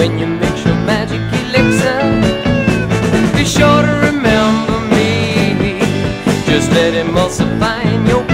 when you mix your magic elixir. Be sure to remember me. Just let emulsify in your